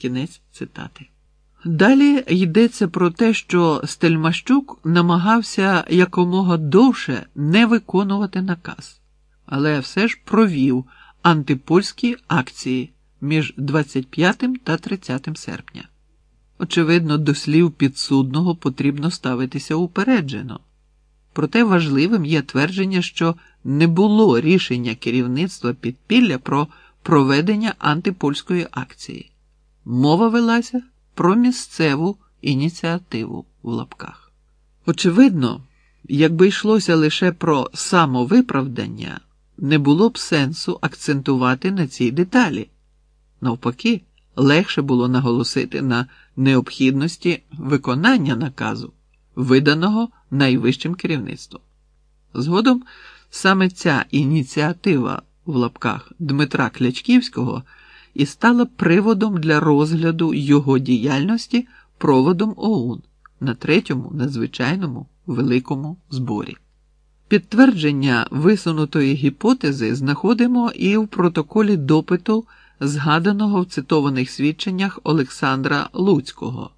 Кінець цитати. Далі йдеться про те, що Стельмащук намагався якомога довше не виконувати наказ, але все ж провів антипольські акції між 25 та 30 серпня. Очевидно, до слів підсудного потрібно ставитися упереджено. Проте важливим є твердження, що не було рішення керівництва підпілля про проведення антипольської акції. Мова велася про місцеву ініціативу в лапках. Очевидно, якби йшлося лише про самовиправдання, не було б сенсу акцентувати на цій деталі. Навпаки, легше було наголосити на необхідності виконання наказу, виданого найвищим керівництвом. Згодом саме ця ініціатива в лапках Дмитра Клячківського і стала приводом для розгляду його діяльності проводом ОУН на третьому надзвичайному великому зборі. Підтвердження висунутої гіпотези знаходимо і в протоколі допиту, згаданого в цитованих свідченнях Олександра Луцького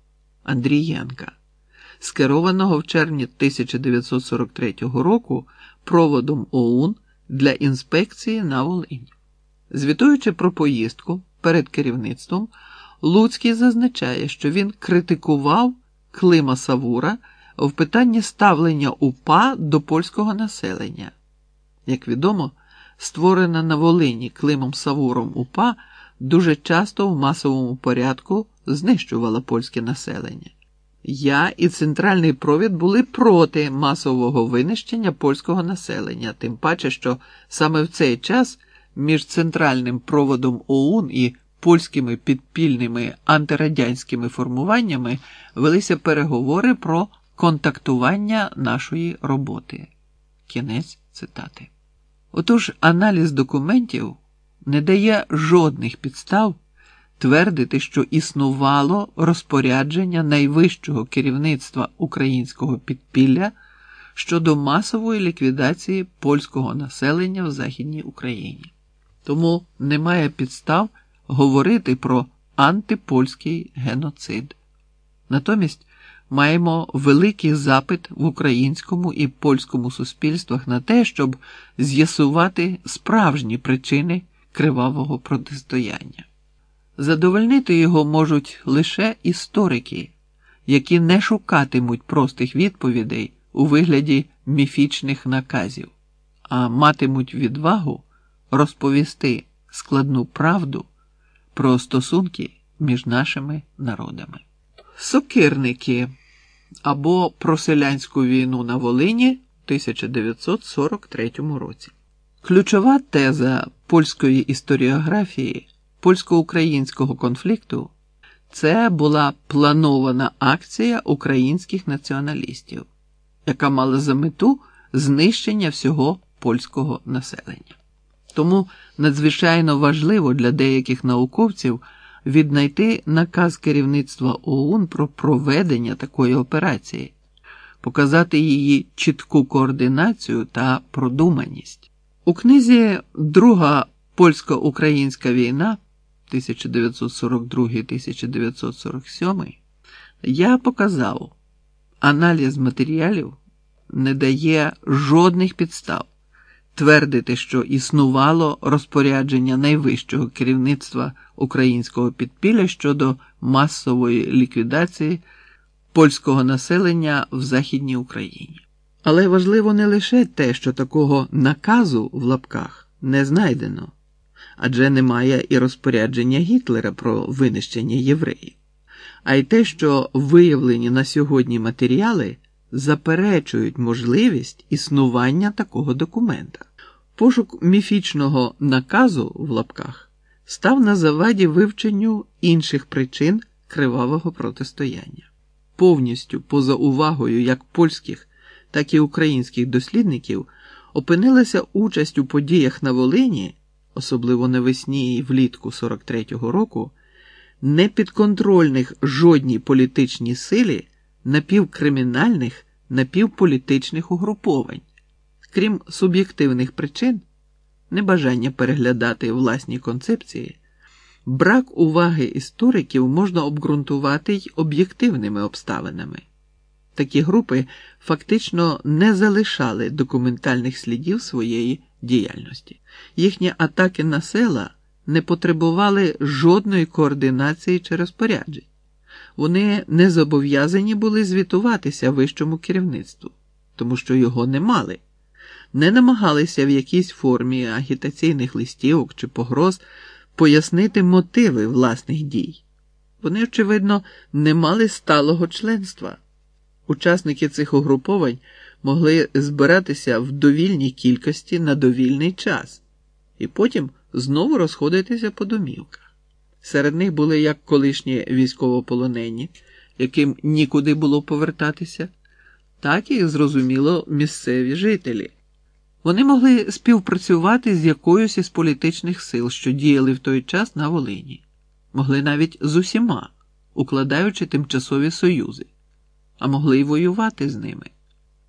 Андрієнка, скерованого в червні 1943 року проводом ОУН для інспекції на Волині. Звітуючи про поїздку перед керівництвом, Луцький зазначає, що він критикував Клима Савура в питанні ставлення УПА до польського населення. Як відомо, створена на Волині Климом Савуром УПА дуже часто в масовому порядку знищувала польське населення. Я і центральний провід були проти масового винищення польського населення, тим паче, що саме в цей час між центральним проводом ОУН і польськими підпільними антирадянськими формуваннями велися переговори про контактування нашої роботи. Кінець цитати. Отож, аналіз документів не дає жодних підстав твердити, що існувало розпорядження найвищого керівництва українського підпілля щодо масової ліквідації польського населення в Західній Україні. Тому немає підстав говорити про антипольський геноцид. Натомість маємо великий запит в українському і польському суспільствах на те, щоб з'ясувати справжні причини кривавого протистояння. Задовольнити його можуть лише історики, які не шукатимуть простих відповідей у вигляді міфічних наказів, а матимуть відвагу розповісти складну правду про стосунки між нашими народами. Сокирники або про селянську війну на Волині в 1943 році. Ключова теза польської історіографії польсько-українського конфлікту це була планована акція українських націоналістів, яка мала за мету знищення всього польського населення. Тому надзвичайно важливо для деяких науковців віднайти наказ керівництва ОУН про проведення такої операції, показати її чітку координацію та продуманість. У книзі Друга польсько-українська війна 1942-1947 я показав, аналіз матеріалів не дає жодних підстав твердити, що існувало розпорядження найвищого керівництва українського підпілля щодо масової ліквідації польського населення в Західній Україні. Але важливо не лише те, що такого наказу в лапках не знайдено, адже немає і розпорядження Гітлера про винищення євреїв, а й те, що виявлені на сьогодні матеріали заперечують можливість існування такого документа. Пошук міфічного наказу в лапках став на заваді вивченню інших причин кривавого протистояння. Повністю поза увагою як польських, так і українських дослідників опинилася участь у подіях на Волині, особливо навесні і влітку 43-го року, непідконтрольних жодній політичній силі напівкримінальних, напівполітичних угруповань. Крім суб'єктивних причин, небажання переглядати власні концепції, Брак уваги істориків можна обґрунтувати й об'єктивними обставинами. Такі групи фактично не залишали документальних слідів своєї діяльності. Їхні атаки на села не потребували жодної координації чи розпоряджень. Вони не зобов'язані були звітуватися вищому керівництву, тому що його не мали, не намагалися в якійсь формі агітаційних листівок чи погроз пояснити мотиви власних дій. Вони, очевидно, не мали сталого членства. Учасники цих угруповань могли збиратися в довільній кількості на довільний час і потім знову розходитися по домівках. Серед них були як колишні військовополонені, яким нікуди було повертатися, так і, зрозуміло, місцеві жителі. Вони могли співпрацювати з якоюсь із політичних сил, що діяли в той час на Волині, могли навіть з усіма, укладаючи тимчасові союзи, а могли й воювати з ними.